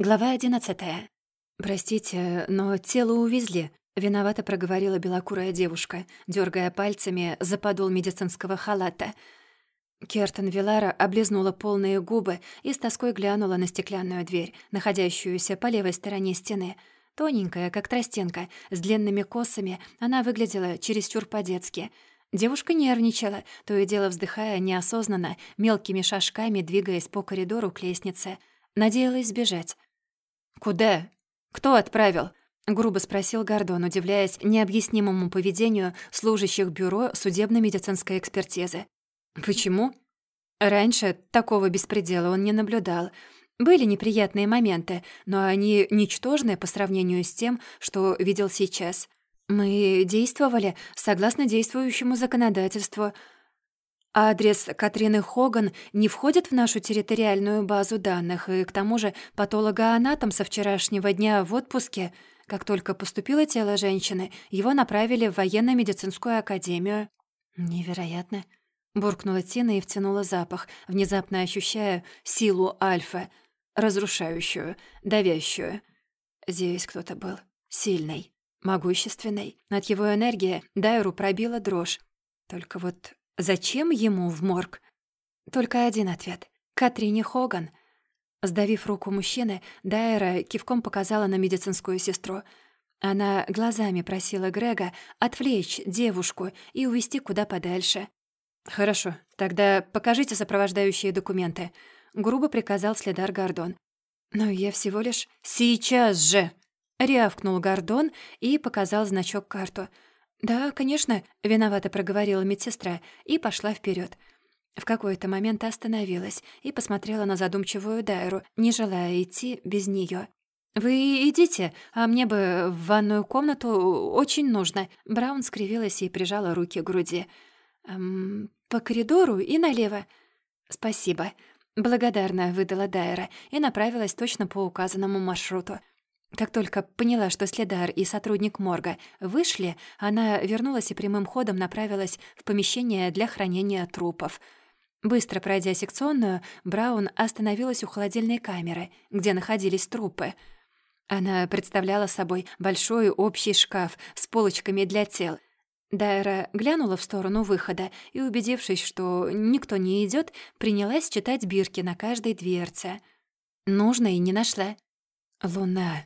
Глава одиннадцатая. «Простите, но тело увезли», — виновато проговорила белокурая девушка, дергая пальцами за подол медицинского халата. Кертон Вилара облизнула полные губы и с тоской глянула на стеклянную дверь, находящуюся по левой стороне стены. Тоненькая, как тростинка, с длинными косами, она выглядела чересчур по-детски. Девушка нервничала, то и дело вздыхая неосознанно, мелкими шажками двигаясь по коридору к лестнице. Надеялась сбежать. «Куда? Кто отправил?» — грубо спросил Гордон, удивляясь необъяснимому поведению служащих бюро судебно-медицинской экспертизы. «Почему?» Раньше такого беспредела он не наблюдал. Были неприятные моменты, но они ничтожны по сравнению с тем, что видел сейчас. Мы действовали согласно действующему законодательству — Адрес Катрины Хоган не входит в нашу территориальную базу данных, и к тому же патологоанатом со вчерашнего дня в отпуске. Как только поступило тело женщины, его направили в военно-медицинскую академию. «Невероятно», — буркнула Тина и втянула запах, внезапно ощущая силу альфа, разрушающую, давящую. Здесь кто-то был сильный, могущественный. От его энергии Дайру пробила дрожь. Только вот Зачем ему в морг? Только один ответ. Катрине Хоган. Сдавив руку мужчины, Дайра кивком показала на медицинскую сестру. Она глазами просила Грега отвлечь девушку и увести куда подальше. «Хорошо, тогда покажите сопровождающие документы», — грубо приказал следар Гордон. «Но я всего лишь...» «Сейчас же!» — рявкнул Гордон и показал значок карту — «Да, конечно», — виновато проговорила медсестра и пошла вперед. В какой-то момент остановилась и посмотрела на задумчивую Дайру, не желая идти без нее. «Вы идите, а мне бы в ванную комнату очень нужно». Браун скривилась и прижала руки к груди. «Эм, «По коридору и налево». «Спасибо», — благодарно выдала Дайра и направилась точно по указанному маршруту. Как только поняла, что следар и сотрудник морга вышли, она вернулась и прямым ходом направилась в помещение для хранения трупов. Быстро пройдя секционную, Браун остановилась у холодильной камеры, где находились трупы. Она представляла собой большой общий шкаф с полочками для тел. Дайра глянула в сторону выхода и, убедившись, что никто не идет, принялась читать бирки на каждой дверце. Нужной не нашла. «Луна»,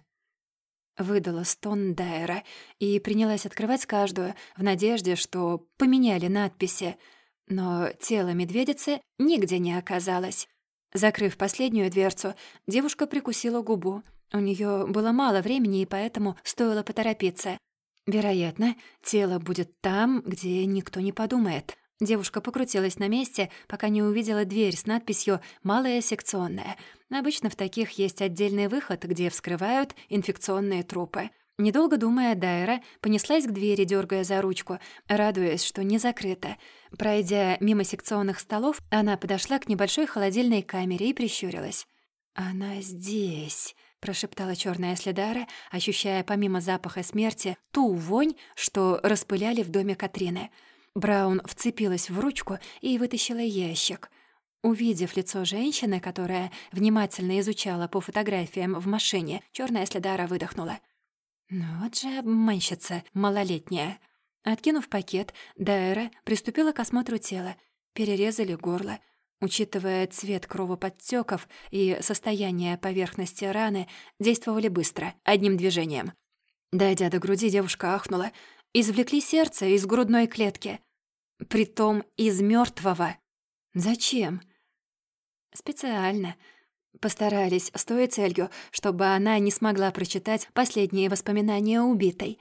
Выдала стон Дайра и принялась открывать каждую в надежде, что поменяли надписи. Но тело медведицы нигде не оказалось. Закрыв последнюю дверцу, девушка прикусила губу. У нее было мало времени, и поэтому стоило поторопиться. Вероятно, тело будет там, где никто не подумает. Девушка покрутилась на месте, пока не увидела дверь с надписью «Малая секционная». Обычно в таких есть отдельный выход, где вскрывают инфекционные трупы. Недолго думая, Дайра понеслась к двери, дергая за ручку, радуясь, что не закрыта. Пройдя мимо секционных столов, она подошла к небольшой холодильной камере и прищурилась. «Она здесь», — прошептала черная следара, ощущая помимо запаха смерти ту вонь, что распыляли в доме Катрины — Браун вцепилась в ручку и вытащила ящик. Увидев лицо женщины, которая внимательно изучала по фотографиям в машине, черная следара выдохнула. «Ну вот же обманщица малолетняя». Откинув пакет, Дайра приступила к осмотру тела. Перерезали горло. Учитывая цвет кровоподтёков и состояние поверхности раны, действовали быстро, одним движением. Дойдя до груди, девушка ахнула. Извлекли сердце из грудной клетки. Притом из мертвого. Зачем? Специально. Постарались с той целью, чтобы она не смогла прочитать последние воспоминания убитой.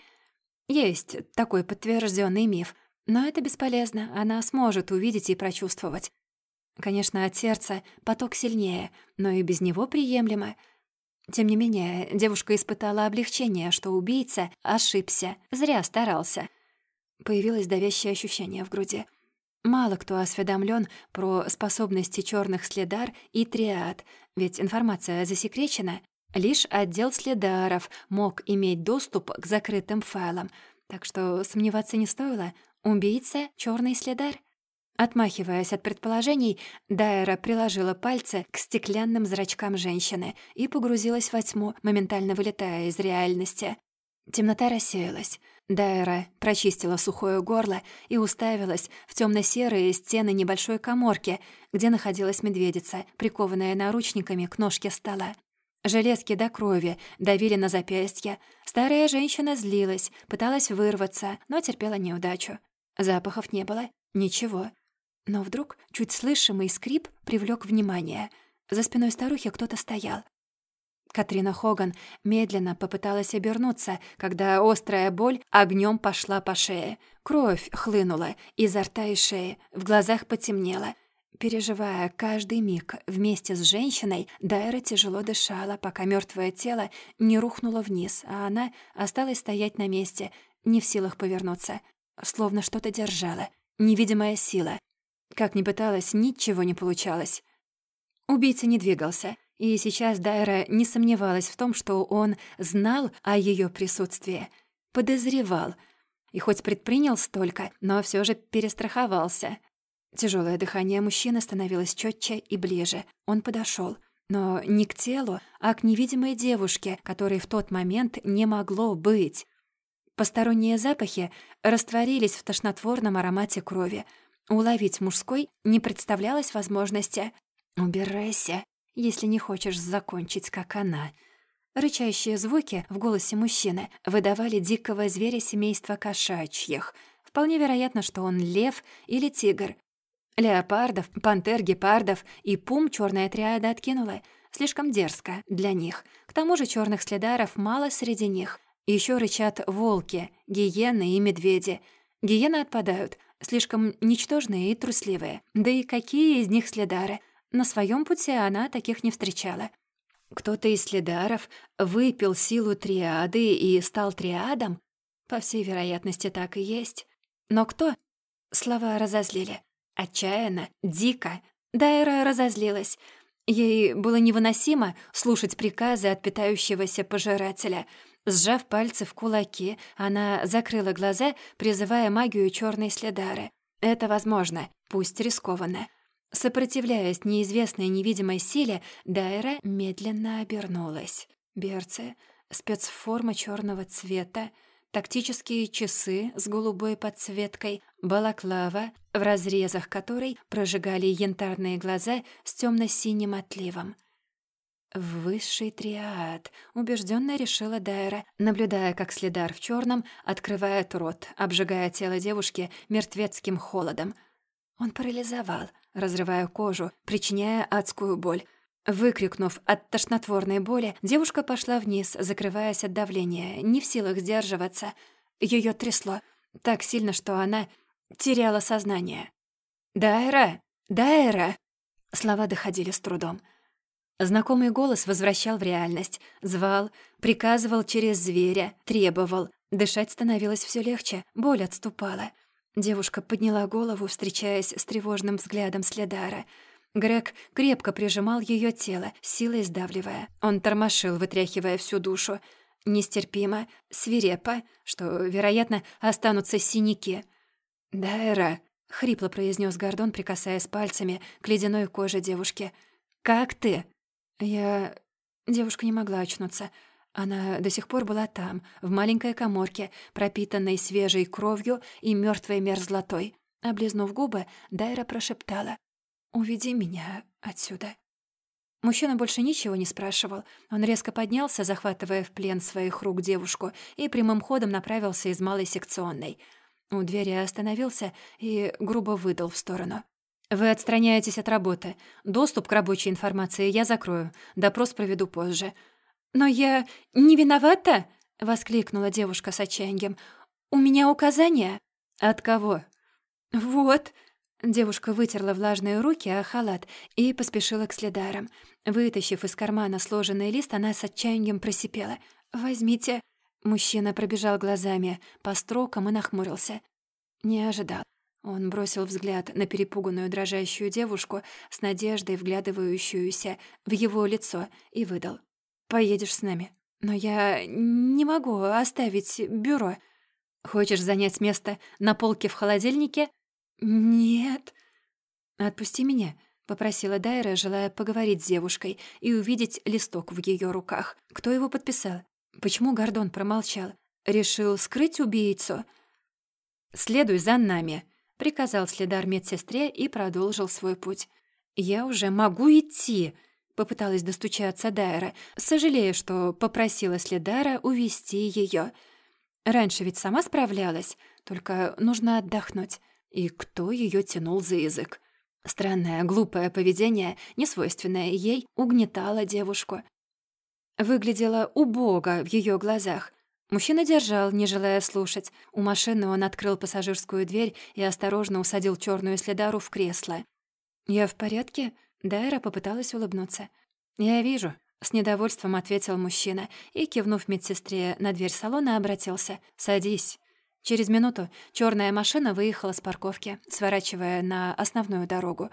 Есть такой подтвержденный миф, но это бесполезно, она сможет увидеть и прочувствовать. Конечно, от сердца поток сильнее, но и без него приемлемо. Тем не менее, девушка испытала облегчение, что убийца ошибся, зря старался — Появилось давящее ощущение в груди. Мало кто осведомлен про способности черных следар и триад, ведь информация засекречена. Лишь отдел следаров мог иметь доступ к закрытым файлам, так что сомневаться не стоило. Убийца — черный следар. Отмахиваясь от предположений, Дайра приложила пальцы к стеклянным зрачкам женщины и погрузилась во тьму, моментально вылетая из реальности. Темнота рассеялась. Дайра прочистила сухое горло и уставилась в темно серые стены небольшой коморки, где находилась медведица, прикованная наручниками к ножке стола. Железки до крови давили на запястье. Старая женщина злилась, пыталась вырваться, но терпела неудачу. Запахов не было, ничего. Но вдруг чуть слышимый скрип привлек внимание. За спиной старухи кто-то стоял. Катрина Хоган медленно попыталась обернуться, когда острая боль огнем пошла по шее. Кровь хлынула изо рта и шеи, в глазах потемнело. Переживая каждый миг вместе с женщиной, Дайра тяжело дышала, пока мертвое тело не рухнуло вниз, а она осталась стоять на месте, не в силах повернуться. Словно что-то держала. Невидимая сила. Как ни пыталась, ничего не получалось. Убийца не двигался — и сейчас Дайра не сомневалась в том, что он знал о ее присутствии, подозревал, и хоть предпринял столько, но все же перестраховался. Тяжелое дыхание мужчины становилось четче и ближе. Он подошел, но не к телу, а к невидимой девушке, которой в тот момент не могло быть. Посторонние запахи растворились в тошнотворном аромате крови. Уловить мужской не представлялось возможности. «Убирайся», если не хочешь закончить, как она». Рычащие звуки в голосе мужчины выдавали дикого зверя семейства кошачьих. Вполне вероятно, что он лев или тигр. Леопардов, пантер, гепардов и пум черная триада откинула. Слишком дерзко для них. К тому же черных следаров мало среди них. Еще рычат волки, гиены и медведи. Гиены отпадают, слишком ничтожные и трусливые. Да и какие из них следары? На своем пути она таких не встречала. Кто-то из следаров выпил силу триады и стал триадом? По всей вероятности, так и есть. Но кто? Слова разозлили. Отчаянно, дико. Дайра разозлилась. Ей было невыносимо слушать приказы от питающегося пожирателя. Сжав пальцы в кулаки, она закрыла глаза, призывая магию черной следары. Это возможно, пусть рискованно. Сопротивляясь неизвестной невидимой силе, Дайра медленно обернулась. Берцы, спецформа черного цвета, тактические часы с голубой подсветкой, балаклава, в разрезах которой прожигали янтарные глаза с темно синим отливом. «Высший триад», — убежденно решила Дайра, наблюдая, как следар в черном открывает рот, обжигая тело девушки мертвецким холодом. Он парализовал — разрывая кожу, причиняя адскую боль. Выкрикнув от тошнотворной боли, девушка пошла вниз, закрываясь от давления, не в силах сдерживаться. Ее трясло так сильно, что она теряла сознание. «Дайра! Дайра!» Слова доходили с трудом. Знакомый голос возвращал в реальность, звал, приказывал через зверя, требовал. Дышать становилось все легче, боль отступала. Девушка подняла голову, встречаясь с тревожным взглядом Следара. Грег крепко прижимал ее тело, силой сдавливая. Он тормошил, вытряхивая всю душу. Нестерпимо, свирепо, что, вероятно, останутся синяки. «Дайра», — хрипло произнес Гордон, прикасаясь пальцами к ледяной коже девушки. «Как ты?» «Я...» Девушка не могла очнуться. Она до сих пор была там, в маленькой коморке, пропитанной свежей кровью и мертвой мерзлотой. Облизнув губы, Дайра прошептала «Уведи меня отсюда». Мужчина больше ничего не спрашивал. Он резко поднялся, захватывая в плен своих рук девушку, и прямым ходом направился из малой секционной. У двери остановился и грубо выдал в сторону. «Вы отстраняетесь от работы. Доступ к рабочей информации я закрою. Допрос проведу позже. «Но я не виновата?» — воскликнула девушка с отчаянием. «У меня указания». «От кого?» «Вот». Девушка вытерла влажные руки о халат и поспешила к следарам. Вытащив из кармана сложенный лист, она с отчаянием просипела. «Возьмите». Мужчина пробежал глазами по строкам и нахмурился. Не ожидал. Он бросил взгляд на перепуганную дрожащую девушку с надеждой, вглядывающуюся в его лицо, и выдал. Поедешь с нами. Но я не могу оставить бюро. Хочешь занять место на полке в холодильнике? Нет. «Отпусти меня», — попросила Дайра, желая поговорить с девушкой и увидеть листок в ее руках. Кто его подписал? Почему Гордон промолчал? Решил скрыть убийцу? «Следуй за нами», — приказал следар медсестре и продолжил свой путь. «Я уже могу идти», — попыталась достучаться Дайра, сожалея, что попросила следара увести ее. Раньше ведь сама справлялась, только нужно отдохнуть. И кто ее тянул за язык? Странное, глупое поведение, несвойственное ей, угнетало девушку. Выглядело убого в ее глазах. Мужчина держал, не желая слушать. У машины он открыл пассажирскую дверь и осторожно усадил черную следару в кресло. «Я в порядке?» Дайра попыталась улыбнуться. «Я вижу», — с недовольством ответил мужчина и, кивнув медсестре на дверь салона, обратился. «Садись». Через минуту черная машина выехала с парковки, сворачивая на основную дорогу.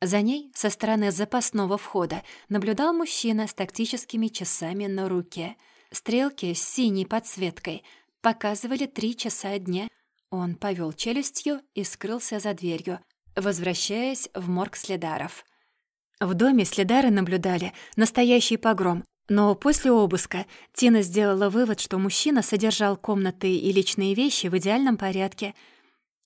За ней, со стороны запасного входа, наблюдал мужчина с тактическими часами на руке. Стрелки с синей подсветкой показывали три часа дня. Он повел челюстью и скрылся за дверью, возвращаясь в морг следаров. В доме следары наблюдали настоящий погром. Но после обыска Тина сделала вывод, что мужчина содержал комнаты и личные вещи в идеальном порядке.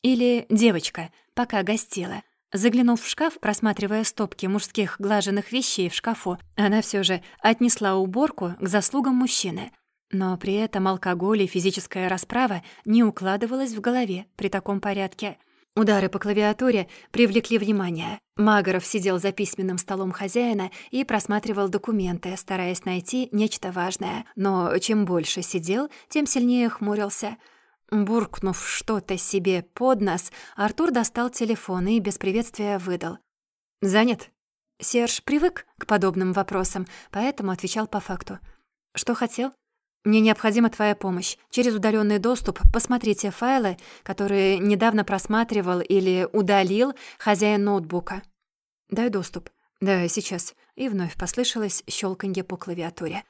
Или девочка, пока гостила. Заглянув в шкаф, просматривая стопки мужских глаженных вещей в шкафу, она все же отнесла уборку к заслугам мужчины. Но при этом алкоголь и физическая расправа не укладывалась в голове при таком порядке — Удары по клавиатуре привлекли внимание. Магаров сидел за письменным столом хозяина и просматривал документы, стараясь найти нечто важное. Но чем больше сидел, тем сильнее хмурился. Буркнув что-то себе под нос, Артур достал телефон и без приветствия выдал. «Занят?» Серж привык к подобным вопросам, поэтому отвечал по факту. «Что хотел?» Мне необходима твоя помощь. Через удаленный доступ посмотрите файлы, которые недавно просматривал или удалил хозяин ноутбука. Дай доступ. Да, сейчас. И вновь послышалось щелканье по клавиатуре.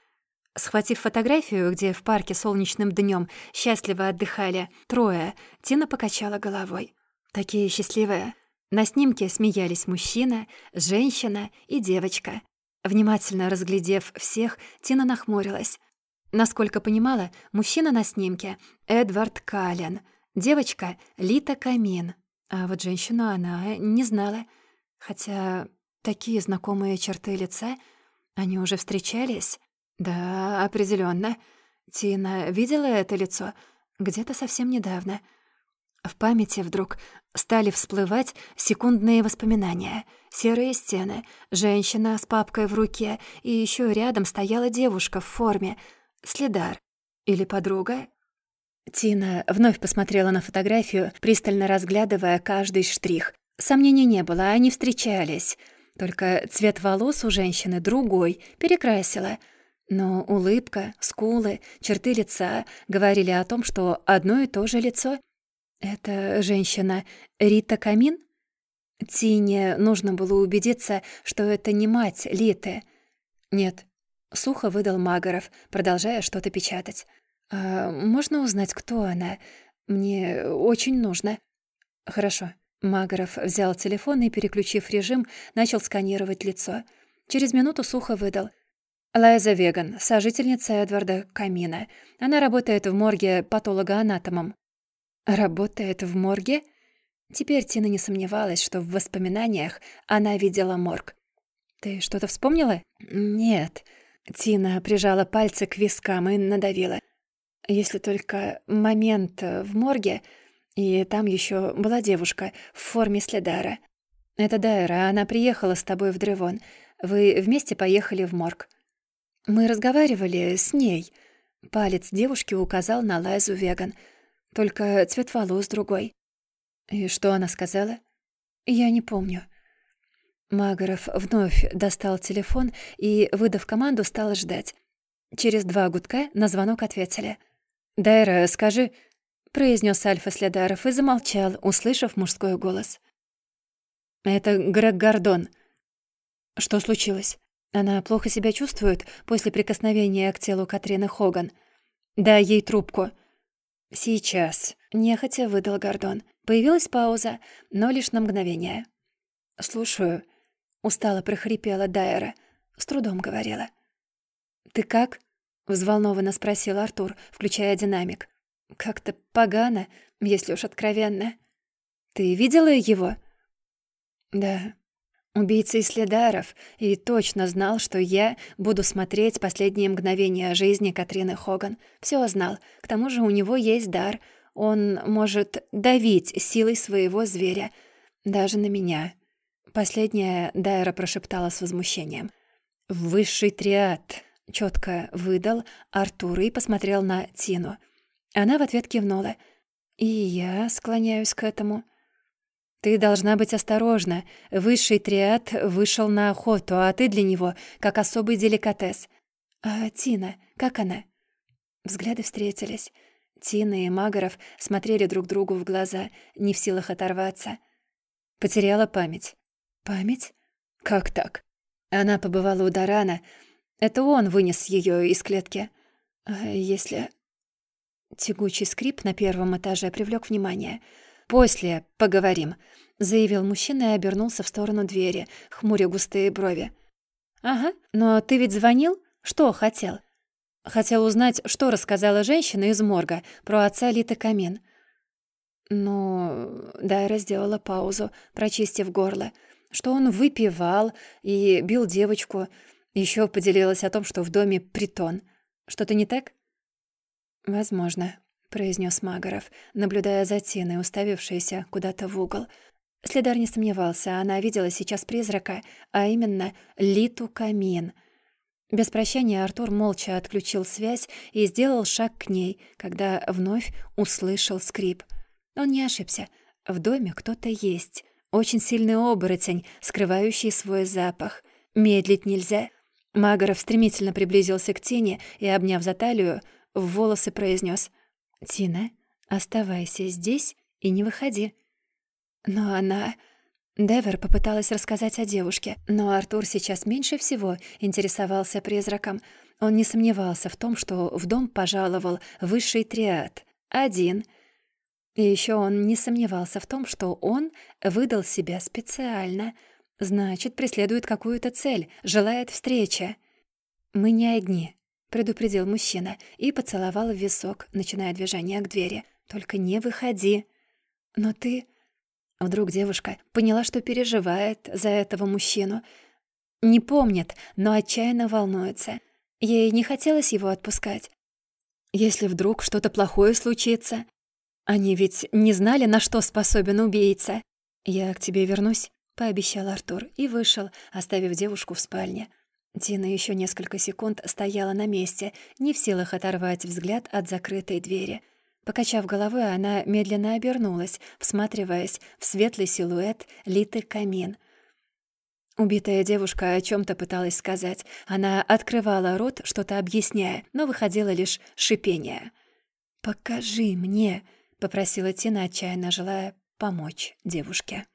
Схватив фотографию, где в парке солнечным днем счастливо отдыхали трое, Тина покачала головой. Такие счастливые. На снимке смеялись мужчина, женщина и девочка. Внимательно разглядев всех, Тина нахмурилась. Насколько понимала, мужчина на снимке — Эдвард Каллен, девочка — Лита Камин. А вот женщину она не знала. Хотя такие знакомые черты лица, они уже встречались? Да, определенно. Тина видела это лицо где-то совсем недавно. В памяти вдруг стали всплывать секундные воспоминания. Серые стены, женщина с папкой в руке, и еще рядом стояла девушка в форме — Следар. Или подруга? Тина вновь посмотрела на фотографию, пристально разглядывая каждый штрих. Сомнений не было, они встречались. Только цвет волос у женщины другой, перекрасила. Но улыбка, скулы, черты лица говорили о том, что одно и то же лицо. Это женщина Рита Камин? Тине нужно было убедиться, что это не мать Литы. Нет, Сухо выдал Магаров, продолжая что-то печатать. «А можно узнать, кто она? Мне очень нужно». «Хорошо». Магаров взял телефон и, переключив режим, начал сканировать лицо. Через минуту сухо выдал. Лайза Веган, сожительница Эдварда Камина. Она работает в морге патологоанатомом. Работает в морге? Теперь Тина не сомневалась, что в воспоминаниях она видела морг. «Ты что-то вспомнила?» «Нет». Тина прижала пальцы к вискам и надавила. Если только момент в морге, и там еще была девушка в форме следара. Это Дайра, она приехала с тобой в Древон. Вы вместе поехали в морг. Мы разговаривали с ней. Палец девушки указал на Лайзу Веган. Только цвет волос другой. И что она сказала? Я не помню. Магаров вновь достал телефон и, выдав команду, стал ждать. Через два гудка на звонок ответили. «Дайра, скажи...» — произнес Альфа Следаров и замолчал, услышав мужской голос. «Это Грег Гордон». «Что случилось?» Она плохо себя чувствует после прикосновения к телу Катрины Хоган. «Дай ей трубку». «Сейчас», — нехотя выдал Гордон. Появилась пауза, но лишь на мгновение. «Слушаю», — устало прохрипела Дайера. С трудом говорила. «Ты как?» — взволнованно спросил Артур, включая динамик. «Как-то погано, если уж откровенно. Ты видела его?» «Да, убийца из следаров, и точно знал, что я буду смотреть последние мгновения жизни Катрины Хоган. Все знал. К тому же у него есть дар. Он может давить силой своего зверя. Даже на меня». Последняя Дайра прошептала с возмущением. «Высший триад», — четко выдал Артур и посмотрел на Тину. Она в ответ кивнула. «И я склоняюсь к этому». «Ты должна быть осторожна. Высший триад вышел на охоту, а ты для него как особый деликатес». «А Тина, как она?» Взгляды встретились. Тина и Магаров смотрели друг другу в глаза, не в силах оторваться. Потеряла память. «Память? Как так?» Она побывала у Дарана. Это он вынес ее из клетки. А если... Тягучий скрип на первом этаже привлек внимание — «После поговорим», — заявил мужчина и обернулся в сторону двери, хмуря густые брови. «Ага, но ты ведь звонил? Что хотел?» «Хотел узнать, что рассказала женщина из морга про отца Литы Камин». Ну, Дайра сделала паузу, прочистив горло, что он выпивал и бил девочку, еще поделилась о том, что в доме притон. Что-то не так? Возможно произнес Магаров, наблюдая за Тиной, уставившейся куда-то в угол. Следар не сомневался, она видела сейчас призрака, а именно Литу Камин. Без прощания Артур молча отключил связь и сделал шаг к ней, когда вновь услышал скрип. Он не ошибся. В доме кто-то есть. Очень сильный оборотень, скрывающий свой запах. Медлить нельзя. Магаров стремительно приблизился к тени и, обняв за талию, в волосы произнес: «Тина, оставайся здесь и не выходи». Но она... Девер попыталась рассказать о девушке, но Артур сейчас меньше всего интересовался призраком. Он не сомневался в том, что в дом пожаловал высший триад. Один. И еще он не сомневался в том, что он выдал себя специально. Значит, преследует какую-то цель, желает встречи. «Мы не одни», предупредил мужчина и поцеловал в висок, начиная движение к двери. «Только не выходи». «Но ты...» Вдруг девушка поняла, что переживает за этого мужчину. Не помнит, но отчаянно волнуется. Ей не хотелось его отпускать. Если вдруг что-то плохое случится... Они ведь не знали, на что способен убийца. «Я к тебе вернусь», — пообещал Артур и вышел, оставив девушку в спальне. Дина еще несколько секунд стояла на месте, не в силах оторвать взгляд от закрытой двери. Покачав головой, она медленно обернулась, всматриваясь в светлый силуэт литый камин. Убитая девушка о чем то пыталась сказать. Она открывала рот, что-то объясняя, но выходило лишь шипение. «Покажи мне», — попросила Тина, отчаянно желая помочь девушке.